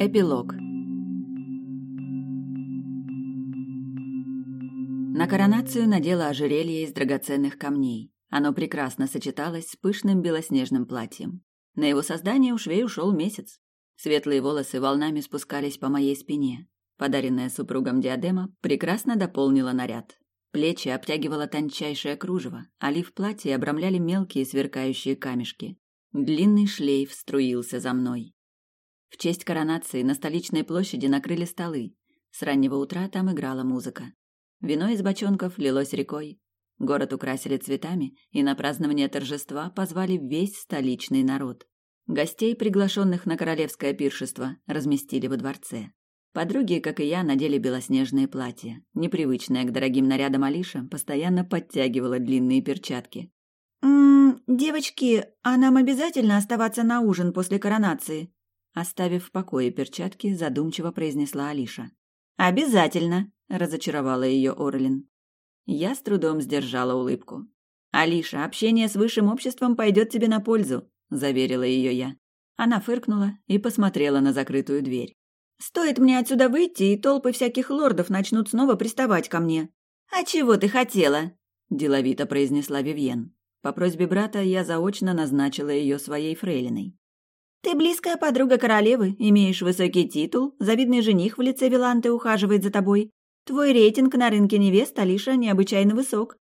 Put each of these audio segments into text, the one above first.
Эпилог На коронацию надела ожерелье из драгоценных камней. Оно прекрасно сочеталось с пышным белоснежным платьем. На его создание у швей ушел месяц. Светлые волосы волнами спускались по моей спине. Подаренная супругом диадема прекрасно дополнила наряд. Плечи обтягивало тончайшее кружево, а лиф платья обрамляли мелкие сверкающие камешки. Длинный шлейф струился за мной. В честь коронации на столичной площади накрыли столы. С раннего утра там играла музыка. Вино из бочонков лилось рекой. Город украсили цветами, и на празднование торжества позвали весь столичный народ. Гостей, приглашенных на королевское пиршество, разместили во дворце. Подруги, как и я, надели белоснежные платья. Непривычная к дорогим нарядам Алиша постоянно подтягивала длинные перчатки. «М -м, девочки, а нам обязательно оставаться на ужин после коронации?» Оставив в покое перчатки, задумчиво произнесла Алиша. «Обязательно!» – разочаровала ее Орлин. Я с трудом сдержала улыбку. «Алиша, общение с высшим обществом пойдет тебе на пользу», – заверила ее я. Она фыркнула и посмотрела на закрытую дверь. «Стоит мне отсюда выйти, и толпы всяких лордов начнут снова приставать ко мне». «А чего ты хотела?» – деловито произнесла Вивьен. По просьбе брата я заочно назначила ее своей фрейлиной. Ты близкая подруга королевы, имеешь высокий титул, завидный жених в лице Виланты ухаживает за тобой. Твой рейтинг на рынке невест, Алиша, необычайно высок.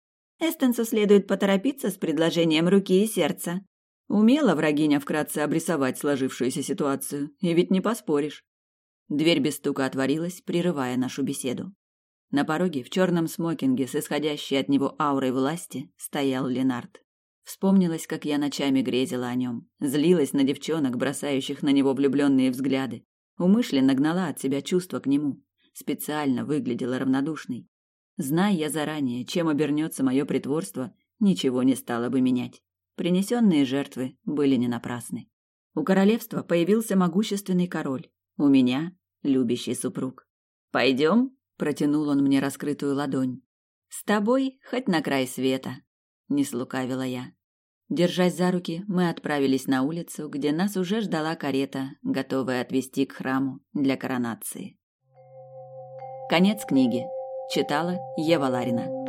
Эстенсу следует поторопиться с предложением руки и сердца». Умела врагиня вкратце обрисовать сложившуюся ситуацию, и ведь не поспоришь. Дверь без стука отворилась, прерывая нашу беседу. На пороге, в черном смокинге с исходящей от него аурой власти, стоял Ленард. Вспомнилось, как я ночами грезила о нем, злилась на девчонок, бросающих на него влюбленные взгляды, умышленно гнала от себя чувства к нему, специально выглядела равнодушной. Зная я заранее, чем обернется мое притворство, ничего не стало бы менять. Принесенные жертвы были не напрасны. У королевства появился могущественный король, у меня любящий супруг. «Пойдем?» – протянул он мне раскрытую ладонь. «С тобой хоть на край света», не слукавила я. Держась за руки, мы отправились на улицу, где нас уже ждала карета, готовая отвезти к храму для коронации. Конец книги. Читала Ева Ларина.